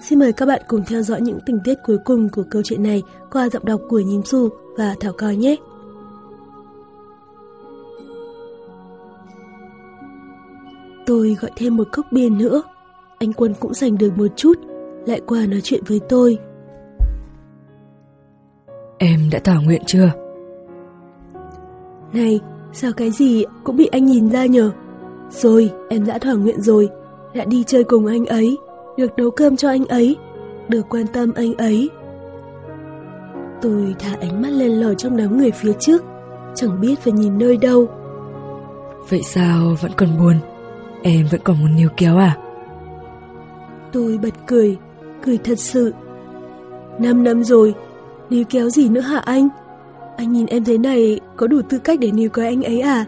Xin mời các bạn cùng theo dõi những tình tiết cuối cùng của câu chuyện này qua giọng đọc của Nhím Xu và Thảo Coi nhé. Tôi gọi thêm một cốc bia nữa. Anh Quân cũng dành được một chút, lại qua nói chuyện với tôi. Em đã thỏa nguyện chưa? Này, sao cái gì cũng bị anh nhìn ra nhờ? Rồi, em đã thỏa nguyện rồi, đã đi chơi cùng anh ấy, được nấu cơm cho anh ấy, được quan tâm anh ấy. Tôi thả ánh mắt lên lờ trong đám người phía trước, chẳng biết phải nhìn nơi đâu. Vậy sao vẫn còn buồn? Em vẫn còn muốn níu kéo à? Tôi bật cười, cười thật sự. Năm năm rồi, níu kéo gì nữa hả anh? Anh nhìn em thế này có đủ tư cách để níu kéo anh ấy à?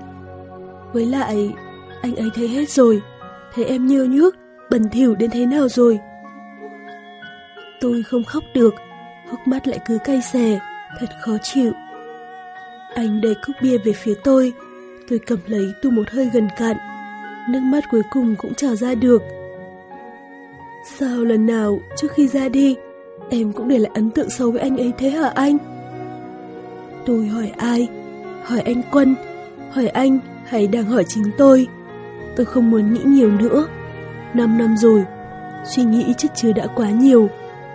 Với lại, anh ấy thấy hết rồi, thấy em nhơ nhước, bẩn thỉu đến thế nào rồi. Tôi không khóc được, hốc mắt lại cứ cay xè, thật khó chịu. Anh đẩy cốc bia về phía tôi, tôi cầm lấy tu một hơi gần cạn. Nước mắt cuối cùng cũng trào ra được. Sao lần nào trước khi ra đi, em cũng để lại ấn tượng sâu với anh ấy thế hả anh? Tôi hỏi ai? Hỏi anh Quân? Hỏi anh hay đang hỏi chính tôi? Tôi không muốn nghĩ nhiều nữa. Năm năm rồi, suy nghĩ chất chứa đã quá nhiều.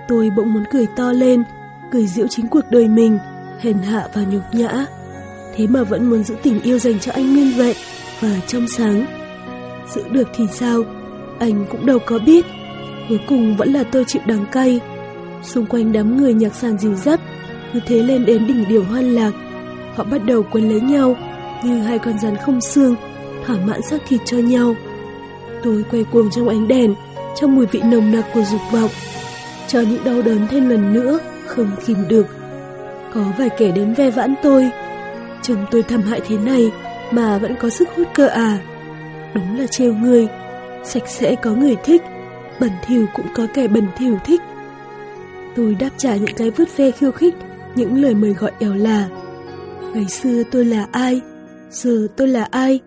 Tôi bỗng muốn cười to lên, cười giễu chính cuộc đời mình, hèn hạ và nhục nhã. Thế mà vẫn muốn giữ tình yêu dành cho anh nguyên vẹn và trong sáng. Giữ được thì sao? Anh cũng đâu có biết. Cuối cùng vẫn là tôi chịu đắng cay. Xung quanh đám người nhạc sàn dìu dắt, cứ thế lên đến đỉnh điều hoan lạc. Họ bắt đầu quấn lấy nhau như hai con rắn không xương, thỏa mãn xác thịt cho nhau. Tôi quay cuồng trong ánh đèn, trong mùi vị nồng nặc của dục vọng. Cho những đau đớn thêm lần nữa, không kìm được. Có vài kẻ đến ve vãn tôi. Chồng tôi thầm hại thế này mà vẫn có sức hút cơ à. Đúng là trêu người. Sạch sẽ có người thích, bẩn thỉu cũng có kẻ bẩn thỉu thích. Tôi đáp trả những cái vứt ve khiêu khích, những lời mời gọi éo là. Ngày xưa tôi là ai? Giờ tôi là ai?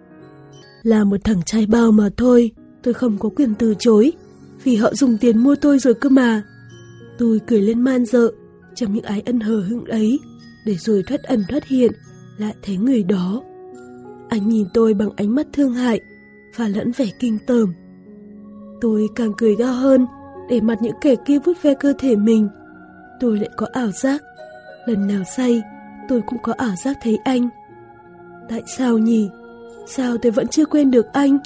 Là một thằng trai bao mà thôi tôi không có quyền từ chối, vì họ dùng tiền mua tôi rồi cơ mà. Tôi cười lên man dợ, trong những ái ân hờ hững ấy, để rồi thoát ẩn thoát hiện, lại thấy người đó. Anh nhìn tôi bằng ánh mắt thương hại, và lẫn vẻ kinh tởm. Tôi càng cười ga hơn, để mặt những kẻ kia vút ve cơ thể mình. Tôi lại có ảo giác, lần nào say, tôi cũng có ảo giác thấy anh. Tại sao nhỉ? Sao tôi vẫn chưa quên được anh?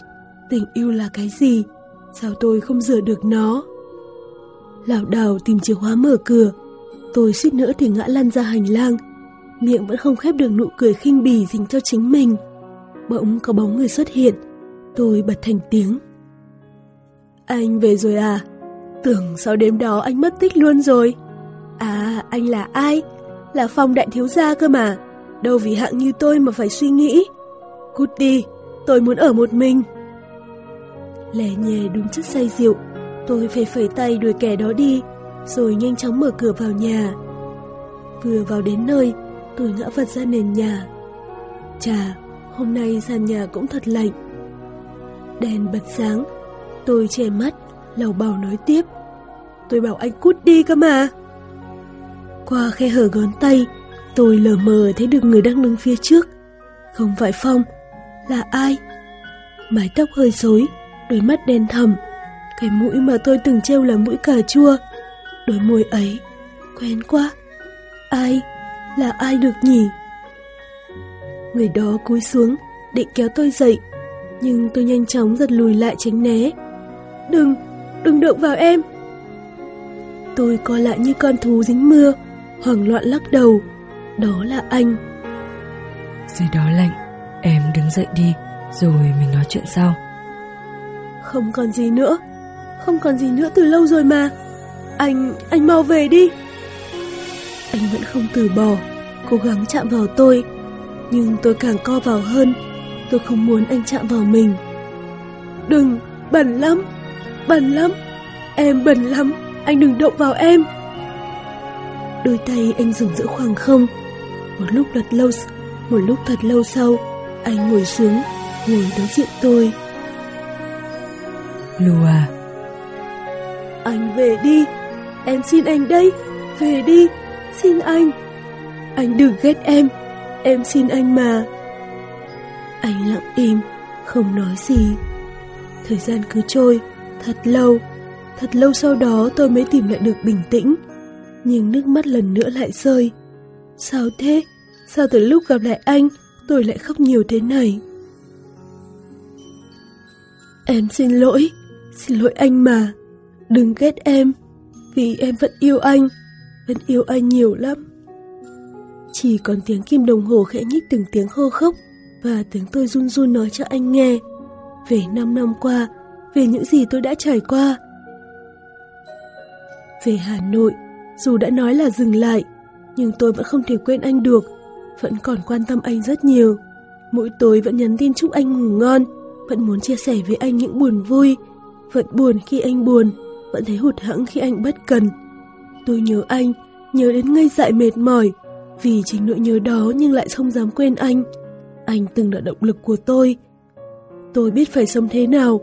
Tình yêu là cái gì? Sao tôi không rửa được nó? Lảo đảo tìm chìa khóa mở cửa. Tôi suýt nữa thì ngã lăn ra hành lang. Miệng vẫn không khép được nụ cười khinh bỉ dành cho chính mình. Bỗng có bóng người xuất hiện. Tôi bật thành tiếng. Anh về rồi à? Tưởng sau đêm đó anh mất tích luôn rồi. À, anh là ai? Là phong đại thiếu gia cơ mà. Đâu vì hạng như tôi mà phải suy nghĩ. Cút đi, tôi muốn ở một mình. Lè nhè đúng chất say rượu, tôi phải phẩy tay đuổi kẻ đó đi, rồi nhanh chóng mở cửa vào nhà. Vừa vào đến nơi, tôi ngã vật ra nền nhà. Chà, hôm nay sàn nhà cũng thật lạnh. Đèn bật sáng, tôi che mắt, lầu bầu nói tiếp. Tôi bảo anh cút đi cơ mà. Qua khe hở gón tay, tôi lờ mờ thấy được người đang đứng phía trước. Không phải Phong, là ai? Mái tóc hơi rối, đôi mắt đen thẳm, cái mũi mà tôi từng trêu là mũi cà chua. Đôi môi ấy, quen quá. Ai? Là ai được nhỉ? Người đó cúi xuống, định kéo tôi dậy, nhưng tôi nhanh chóng giật lùi lại tránh né. Đừng, đừng động vào em. Tôi co lại như con thú dính mưa, hoảng loạn lắc đầu. Đó là anh. Dưới đó lạnh, em đứng dậy đi, rồi mình nói chuyện sau. Không còn gì nữa. Không còn gì nữa từ lâu rồi mà. Anh, anh mau về đi. Anh vẫn không từ bỏ Cố gắng chạm vào tôi. Nhưng tôi càng co vào hơn. Tôi không muốn anh chạm vào mình. Đừng, bẩn lắm. Bẩn lắm. Em bẩn lắm, anh đừng động vào em. Đôi tay anh dùng giữa khoảng không. Một lúc thật lâu Một lúc thật lâu sau Anh ngồi xuống Ngồi đối diện tôi. Lùa Anh về đi, em xin anh đây, về đi, xin anh. Anh đừng ghét em, em xin anh mà. Anh lặng im, không nói gì. Thời gian cứ trôi, thật lâu, thật lâu sau đó tôi mới tìm lại được bình tĩnh. Nhưng nước mắt lần nữa lại rơi. Sao thế? Sao từ lúc gặp lại anh, tôi lại khóc nhiều thế này? Em xin lỗi, xin lỗi anh mà. Đừng ghét em, vì em vẫn yêu anh, vẫn yêu anh nhiều lắm. Chỉ còn tiếng kim đồng hồ khẽ nhích từng tiếng khô khốc và tiếng tôi run run nói cho anh nghe về 5 năm qua, về những gì tôi đã trải qua. Về Hà Nội, dù đã nói là dừng lại, nhưng tôi vẫn không thể quên anh được, vẫn còn quan tâm anh rất nhiều. Mỗi tối vẫn nhắn tin chúc anh ngủ ngon, vẫn muốn chia sẻ với anh những buồn vui, vẫn buồn khi anh buồn, vẫn thấy hụt hẫng khi anh bất cần. Tôi nhớ anh, nhớ đến ngây dại mệt mỏi, vì chính nỗi nhớ đó nhưng lại không dám quên anh. Anh từng là động lực của tôi. Tôi biết phải sống thế nào,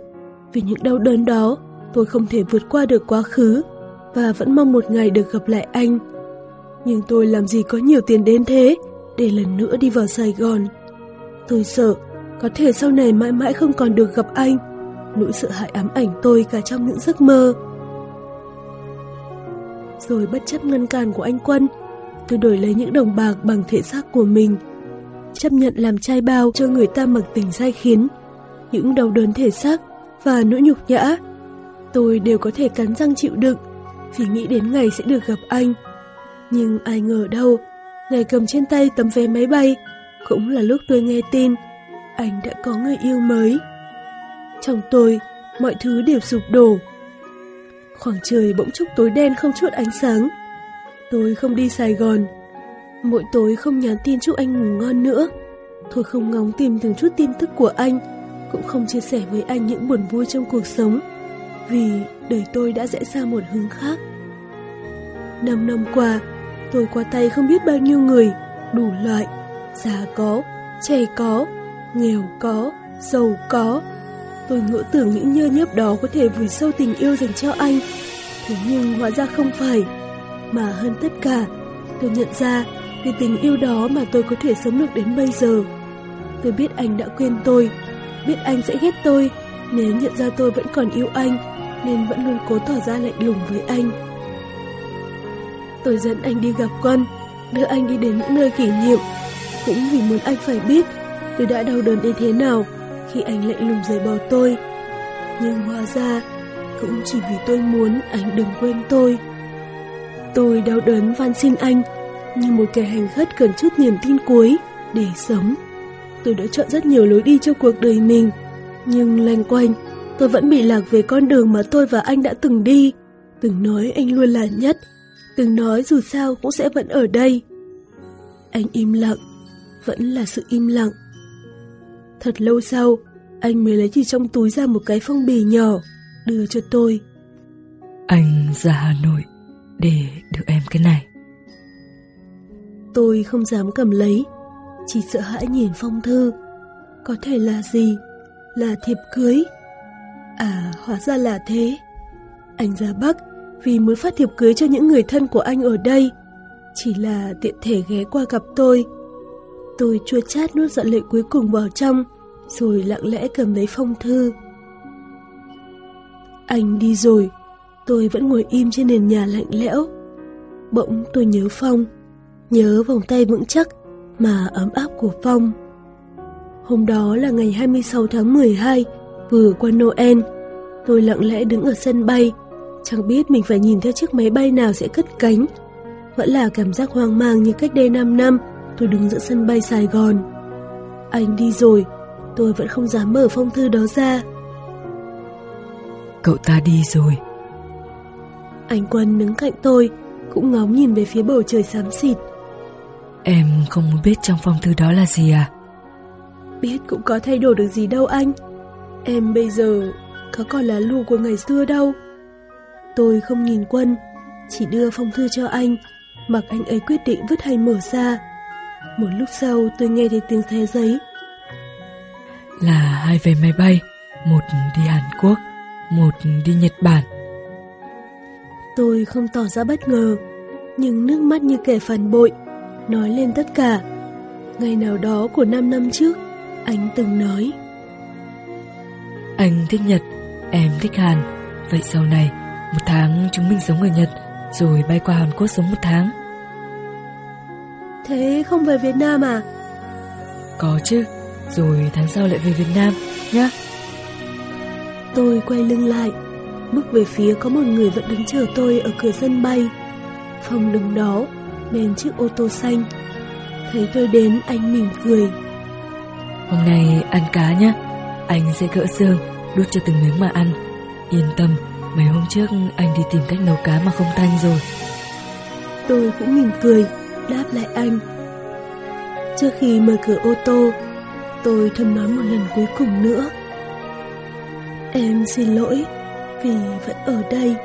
vì những đau đớn đó, tôi không thể vượt qua được quá khứ và vẫn mong một ngày được gặp lại anh. Nhưng tôi làm gì có nhiều tiền đến thế để lần nữa đi vào Sài Gòn. Tôi sợ có thể sau này mãi mãi không còn được gặp anh. Nỗi sợ hãi ám ảnh tôi cả trong những giấc mơ. Rồi bất chấp ngăn cản của anh Quân, tôi đổi lấy những đồng bạc bằng thể xác của mình. Chấp nhận làm trai bao cho người ta mặc tình sai khiến. Những đau đớn thể xác và nỗi nhục nhã, tôi đều có thể cắn răng chịu đựng vì nghĩ đến ngày sẽ được gặp anh. Nhưng ai ngờ đâu, ngày cầm trên tay tấm vé máy bay cũng là lúc tôi nghe tin anh đã có người yêu mới. Trong tôi, mọi thứ đều sụp đổ. Khoảng trời bỗng chốc tối đen không chút ánh sáng. Tôi không đi Sài Gòn. Mỗi tối không nhắn tin chúc anh ngủ ngon nữa. Tôi không ngóng tìm từng chút tin tức của anh, cũng không chia sẻ với anh những buồn vui trong cuộc sống, vì đời tôi đã rẽ ra một hướng khác. Năm năm qua, tôi qua tay không biết bao nhiêu người, đủ loại, già có, trẻ có, nghèo có, giàu có. Tôi ngỡ tưởng những nhơ nhớp đó có thể vùi sâu tình yêu dành cho anh. Thế nhưng hóa ra không phải. Mà hơn tất cả, tôi nhận ra vì tình yêu đó mà tôi có thể sống được đến bây giờ. Tôi biết anh đã quên tôi, biết anh sẽ ghét tôi nếu nhận ra tôi vẫn còn yêu anh nên vẫn luôn cố tỏ ra lạnh lùng với anh. Tôi dẫn anh đi gặp con, đưa anh đi đến những nơi kỷ niệm, cũng vì muốn anh phải biết tôi đã đau đớn đến thế nào khi anh lạnh lùng rời bỏ tôi. Nhưng hóa ra, cũng chỉ vì tôi muốn anh đừng quên tôi. Tôi đau đớn van xin anh, như một kẻ hành khất cần chút niềm tin cuối để sống. Tôi đã chọn rất nhiều lối đi cho cuộc đời mình, nhưng lanh quanh, tôi vẫn bị lạc về con đường mà tôi và anh đã từng đi. Từng nói anh luôn là nhất, từng nói dù sao cũng sẽ vẫn ở đây. Anh im lặng, vẫn là sự im lặng. Thật lâu sau, anh mới lấy từ trong túi ra một cái phong bì nhỏ, đưa cho tôi. Anh ra Hà Nội để được em cái này. Tôi không dám cầm lấy, chỉ sợ hãi nhìn phong thư. Có thể là gì? Là thiệp cưới? À, hóa ra là thế. Anh ra Bắc vì muốn phát thiệp cưới cho những người thân của anh ở đây. Chỉ là tiện thể ghé qua gặp tôi. Tôi chua chát nuốt giận lệ cuối cùng vào trong, rồi lặng lẽ cầm lấy phong thư. Anh đi rồi, tôi vẫn ngồi im trên nền nhà lạnh lẽo. Bỗng tôi nhớ Phong, nhớ vòng tay vững chắc mà ấm áp của Phong. Hôm đó là ngày 26 tháng 12, vừa qua Noel. Tôi lặng lẽ đứng ở sân bay, chẳng biết mình phải nhìn theo chiếc máy bay nào sẽ cất cánh. Vẫn là cảm giác hoang mang như cách đây 5 năm tôi đứng giữa sân bay Sài Gòn. Anh đi rồi, tôi vẫn không dám mở phong thư đó ra. Cậu ta đi rồi. Anh Quân đứng cạnh tôi, cũng ngóng nhìn về phía bầu trời xám xịt. Em không muốn biết trong phong thư đó là gì à? Biết cũng có thay đổi được gì đâu anh. Em bây giờ có còn là lù của ngày xưa đâu. Tôi không nhìn Quân, chỉ đưa phong thư cho anh, mặc anh ấy quyết định vứt hay mở ra. Một lúc sau tôi nghe thấy tiếng thé giấy. Là hai vé máy bay, một đi Hàn Quốc, một đi Nhật Bản. Tôi không tỏ ra bất ngờ, nhưng nước mắt như kẻ phản bội, nói lên tất cả. Ngày nào đó của 5 năm trước, anh từng nói. Anh thích Nhật, em thích Hàn. Vậy sau này, một tháng chúng mình sống ở Nhật, rồi bay qua Hàn Quốc sống một tháng. Thế không về Việt Nam à? Có chứ, rồi tháng sau lại về Việt Nam, nhá. Tôi quay lưng lại, bước về phía có một người vẫn đứng chờ tôi ở cửa sân bay. Phòng đứng đó, bên chiếc ô tô xanh. Thấy tôi đến, anh mỉm cười. Hôm nay ăn cá nhá, anh sẽ gỡ xương, đút cho từng miếng mà ăn. Yên tâm, mấy hôm trước anh đi tìm cách nấu cá mà không tanh rồi. Tôi cũng mỉm cười, đáp lại anh. Trước khi mở cửa ô tô, tôi thầm nói một lần cuối cùng nữa. Em xin lỗi vì vẫn ở đây.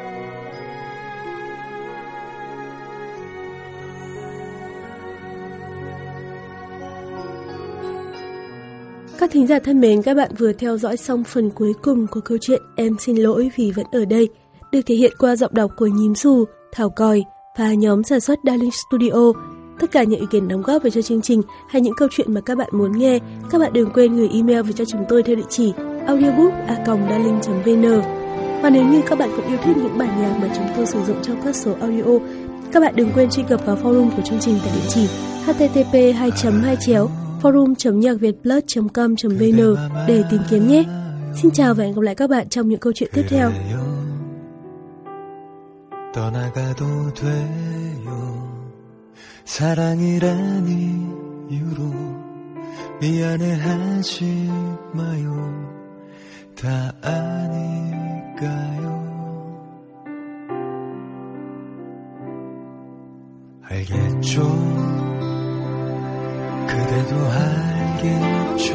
Các thính giả thân mến, các bạn vừa theo dõi xong phần cuối cùng của câu chuyện Em xin lỗi vì vẫn ở đây, được thể hiện qua giọng đọc của Nhím Xù, Thảo Còi và nhóm sản xuất Darling Studio. Tất cả những ý kiến đóng góp về cho chương trình hay những câu chuyện mà các bạn muốn nghe, các bạn đừng quên gửi email về cho chúng tôi theo địa chỉ audiobook.darling.vn Và nếu như các bạn cũng yêu thích những bản nhạc mà chúng tôi sử dụng trong các số audio, các bạn đừng quên truy cập vào forum của chương trình tại địa chỉ http 2 2 chéo forum.nhacvietplus.com.vn để tìm kiếm nhé. Xin chào và hẹn gặp lại các bạn trong những câu chuyện tiếp theo. 떠나가도 돼요 사랑이란 이유로 미안해하지 마요. 다 아니까요? 알겠죠? 그대도 알겠죠?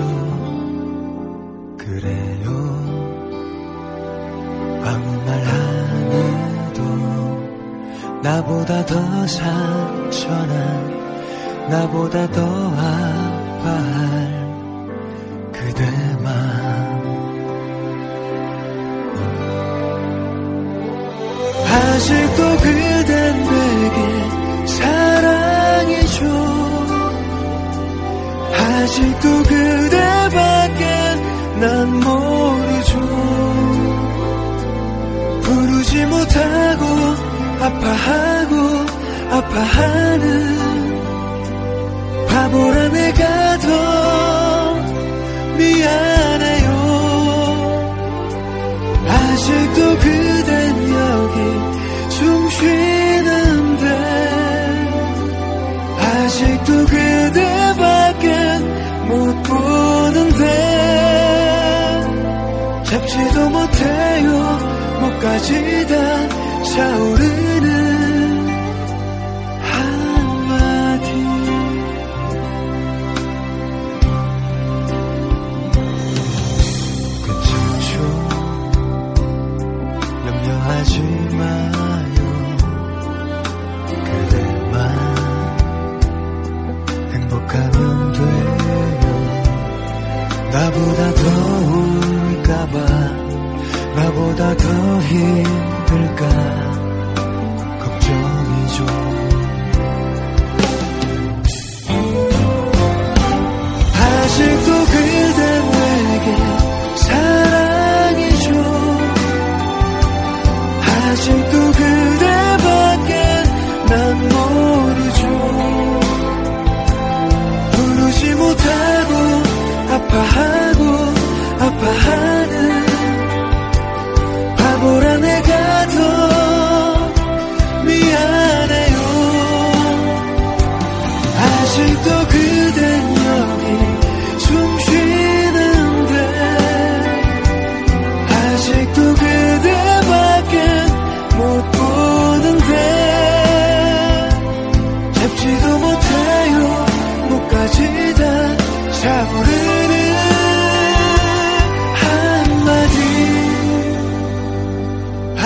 그래요 나보다 더 상처난 나보다 더 아파할 그대만. 아직도 그댄 내게 사랑이죠 아직도 그대밖에 난 모르죠. 부르지 못하고 아파하고 아파하는 바보라 내가 더 미안해요. 아직도 그댄 여기 숨 쉬는데 아직도 그대밖에 못 보는데 잡지도 못해요. 목까지 다 차오르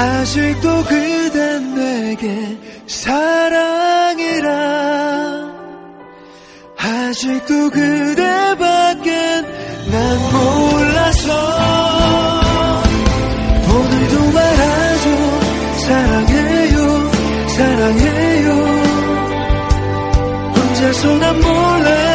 아직도 그댄 내게 사랑이라. 아직도 그대밖에 난 몰라서. 오늘도 말하죠. 사랑해요 사랑해요. 혼자서 난 몰래